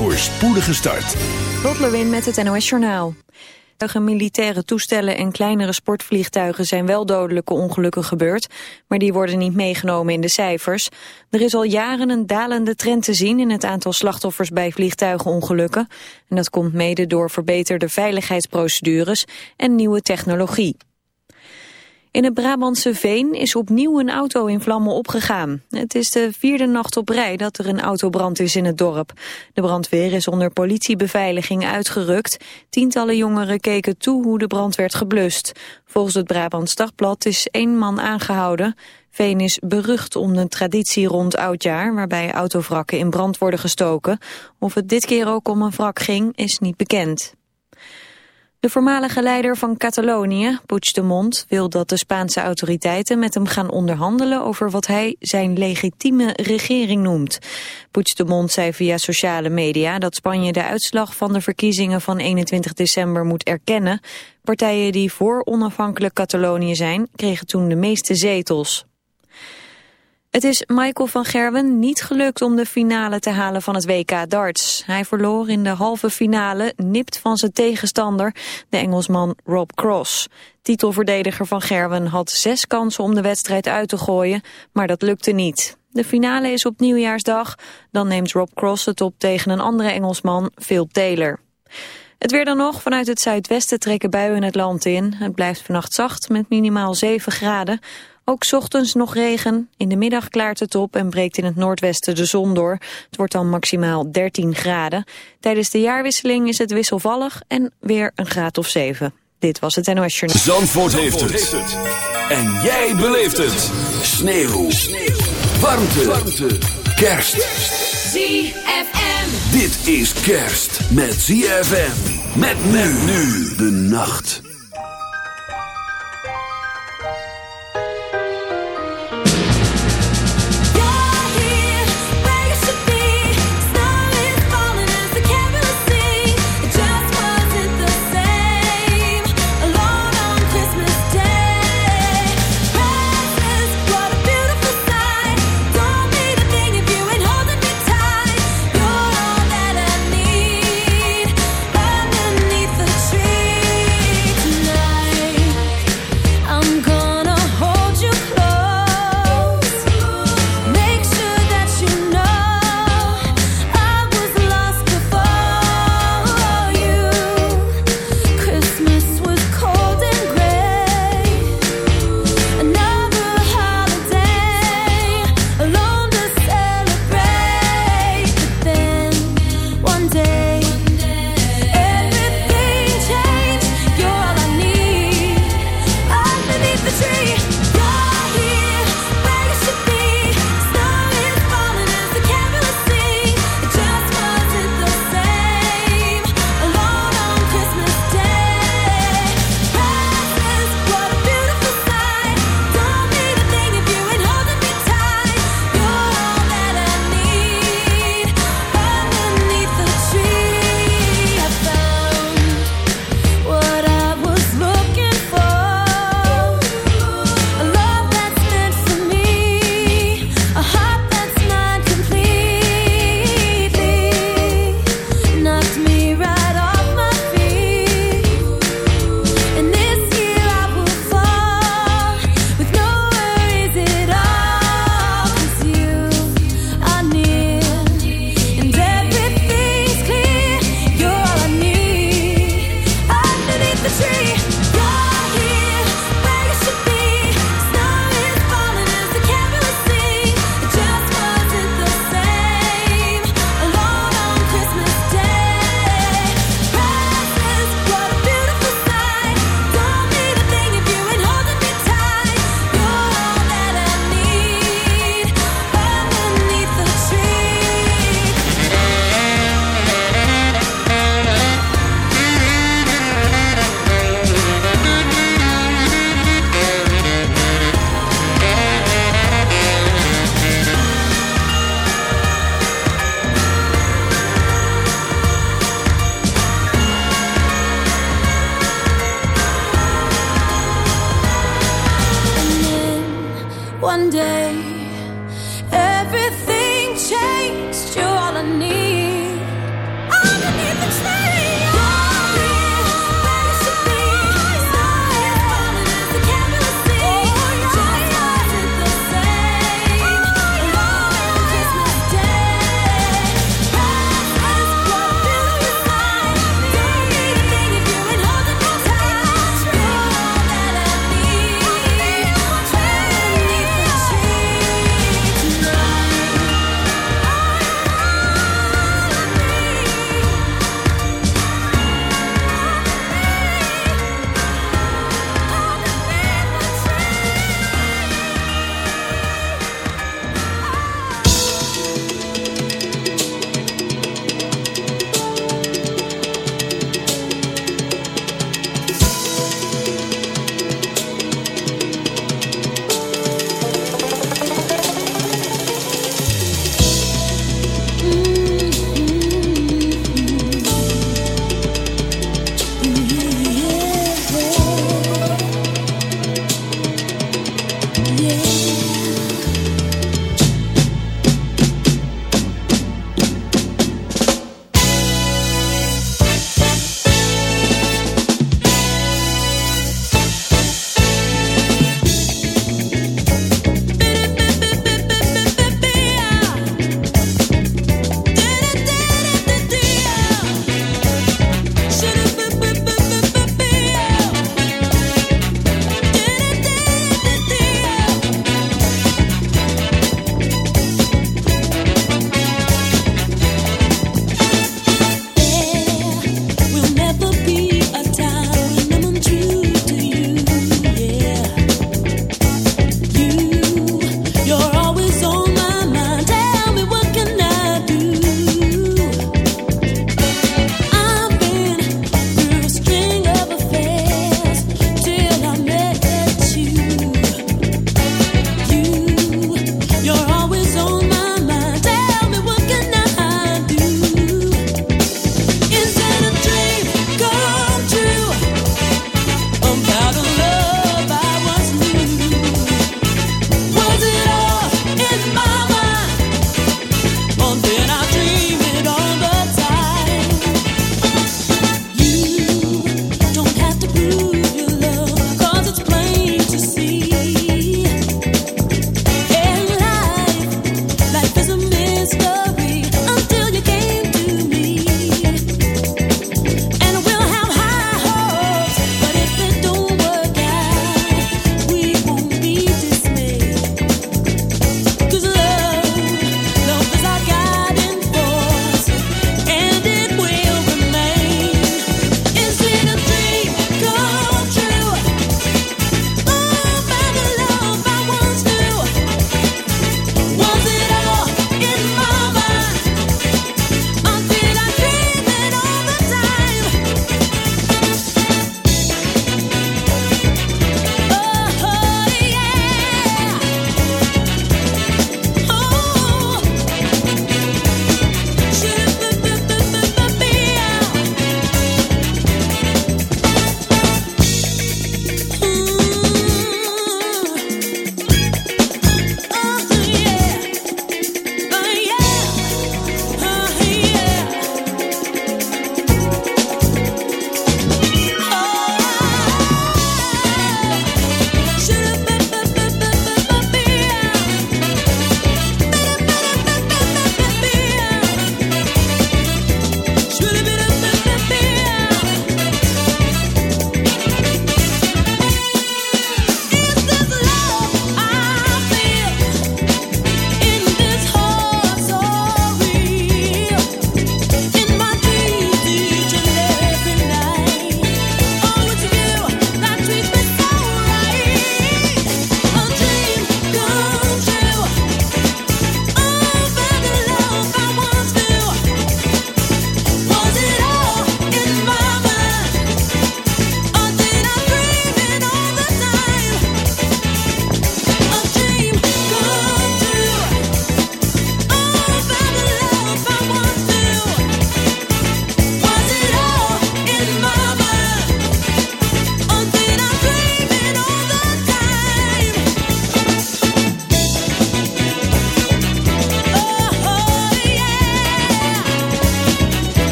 voor spoedige start. Lot Lewin met het NOS Journaal. Militaire toestellen en kleinere sportvliegtuigen zijn wel dodelijke ongelukken gebeurd, maar die worden niet meegenomen in de cijfers. Er is al jaren een dalende trend te zien in het aantal slachtoffers bij vliegtuigenongelukken. En dat komt mede door verbeterde veiligheidsprocedures en nieuwe technologie. In het Brabantse Veen is opnieuw een auto in vlammen opgegaan. Het is de vierde nacht op rij dat er een autobrand is in het dorp. De brandweer is onder politiebeveiliging uitgerukt. Tientallen jongeren keken toe hoe de brand werd geblust. Volgens het Brabants Dagblad is één man aangehouden. Veen is berucht om de traditie rond oudjaar... waarbij autovrakken in brand worden gestoken. Of het dit keer ook om een wrak ging, is niet bekend. De voormalige leider van Catalonië, Puigdemont, wil dat de Spaanse autoriteiten met hem gaan onderhandelen over wat hij zijn legitieme regering noemt. Puigdemont zei via sociale media dat Spanje de uitslag van de verkiezingen van 21 december moet erkennen. Partijen die voor onafhankelijk Catalonië zijn, kregen toen de meeste zetels. Het is Michael van Gerwen niet gelukt om de finale te halen van het WK darts. Hij verloor in de halve finale nipt van zijn tegenstander, de Engelsman Rob Cross. Titelverdediger van Gerwen had zes kansen om de wedstrijd uit te gooien, maar dat lukte niet. De finale is op nieuwjaarsdag, dan neemt Rob Cross het op tegen een andere Engelsman, Phil Taylor. Het weer dan nog. Vanuit het zuidwesten trekken buien het land in. Het blijft vannacht zacht met minimaal 7 graden. Ook ochtends nog regen. In de middag klaart het op en breekt in het noordwesten de zon door. Het wordt dan maximaal 13 graden. Tijdens de jaarwisseling is het wisselvallig en weer een graad of 7. Dit was het NOS Journal. Zandvoort, heeft, het. En jij beleeft het. Sneeuw. Sneeuw. Warmte. Warmte. Kerst. ZFM. Dit is kerst met ZFM. Met men nu de nacht.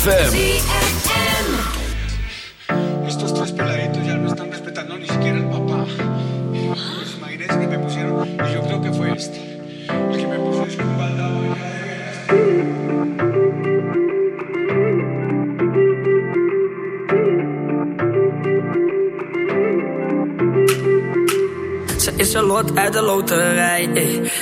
ZFM. Estos tres peladitos ya no están respetando ni siquiera el papá. Pues imagínense que me pusieron, y yo creo que fue este, el que me puso es un baldado. Ze is een lot uit de loterij. ey.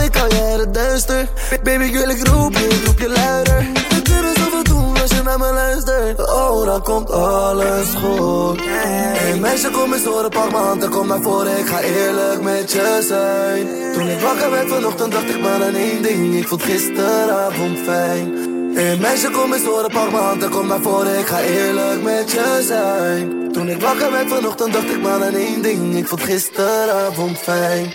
ik hou je het duister. Baby, wil ik roep je, roep je luider. We kunnen zoveel doen als je naar me luistert. Oh, dan komt alles goed. Hey meisje, kom eens horen, pak m'n hand en kom naar voren. Ik ga eerlijk met je zijn. Toen ik wakker werd vanochtend, dacht ik maar aan één ding. Ik vond gisteravond fijn. Hey meisje, kom eens horen, pak m'n hand en kom naar voren. Ik ga eerlijk met je zijn. Toen ik wakker werd vanochtend, dacht ik maar aan één ding. Ik vond gisteravond fijn.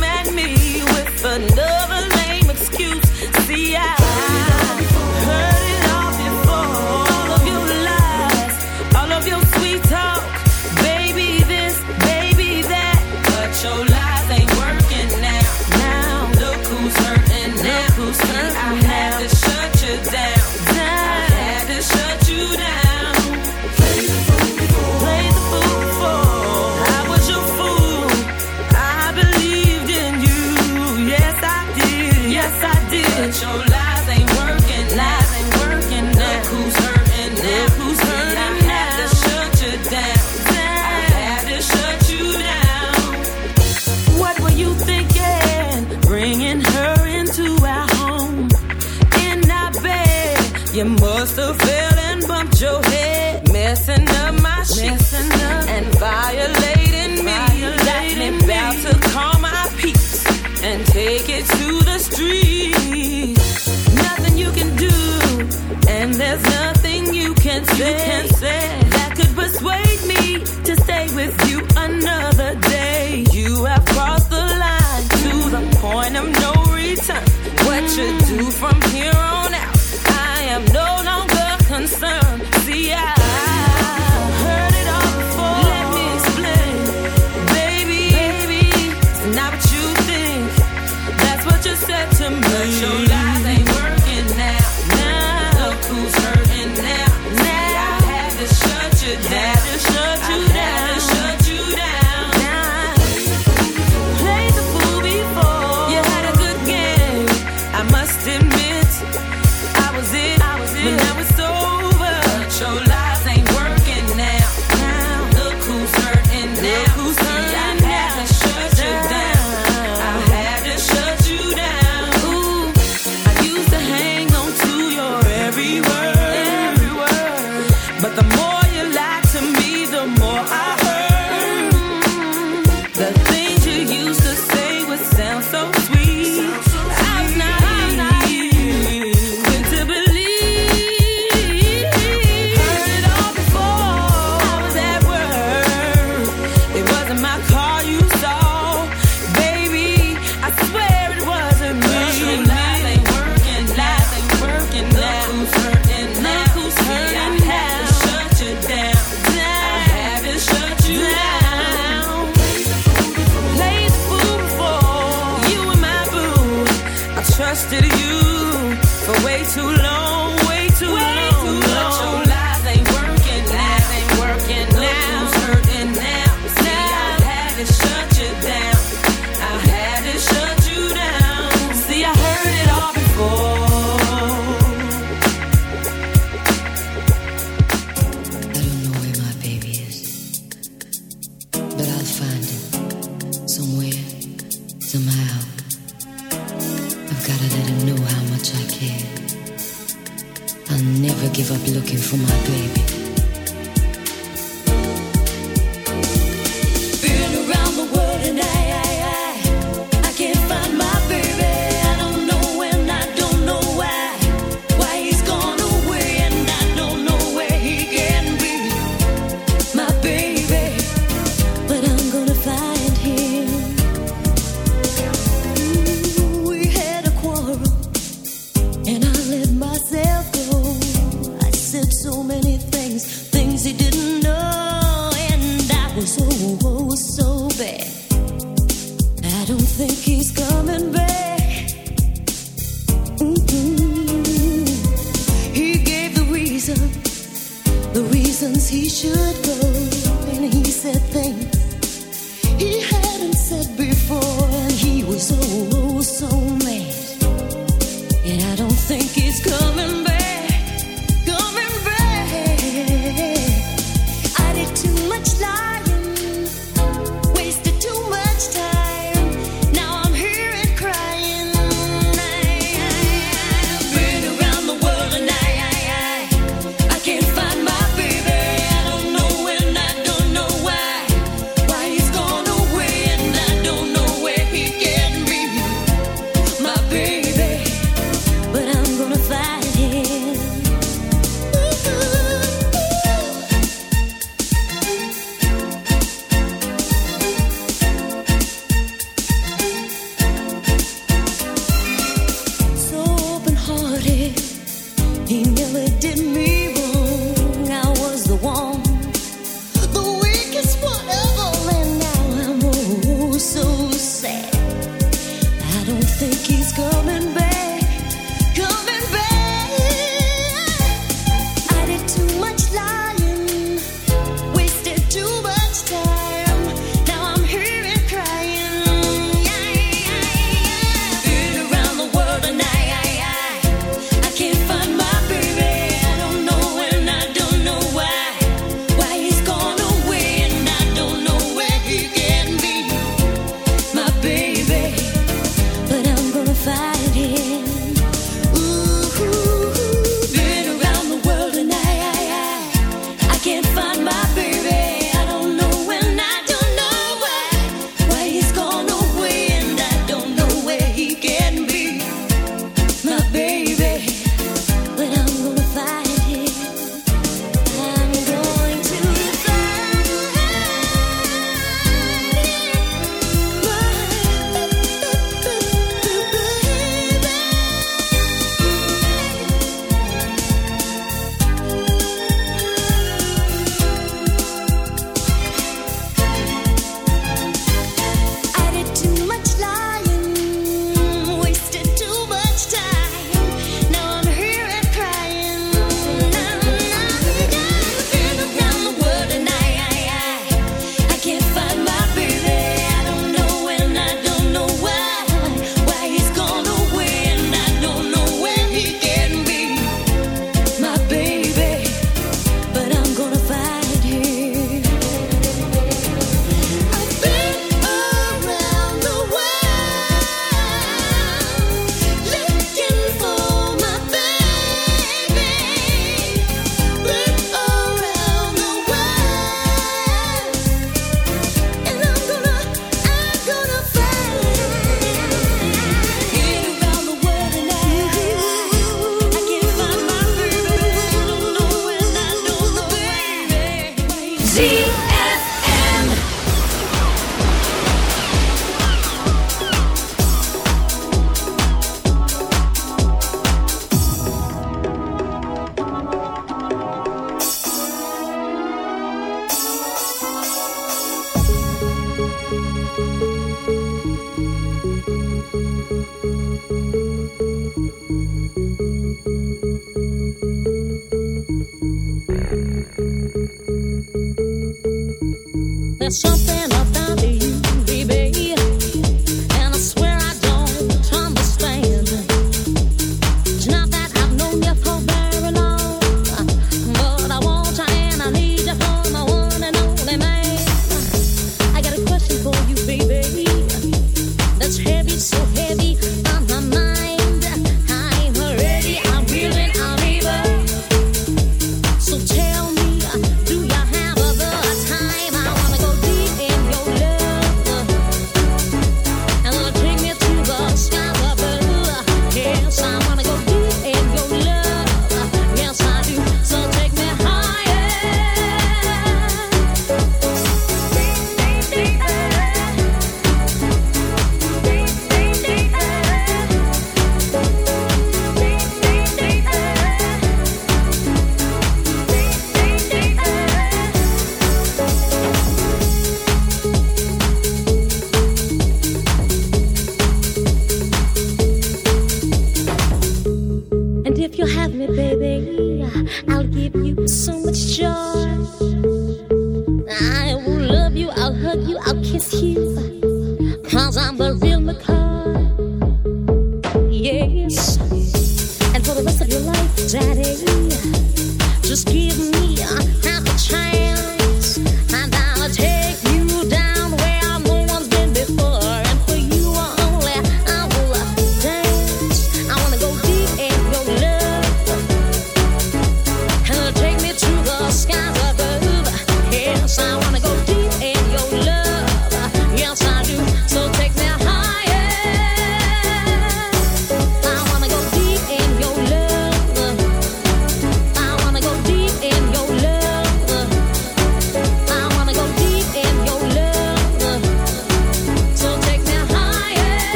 Listen trusted you for way too long.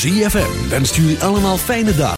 ZFM wenst jullie allemaal fijne dagen.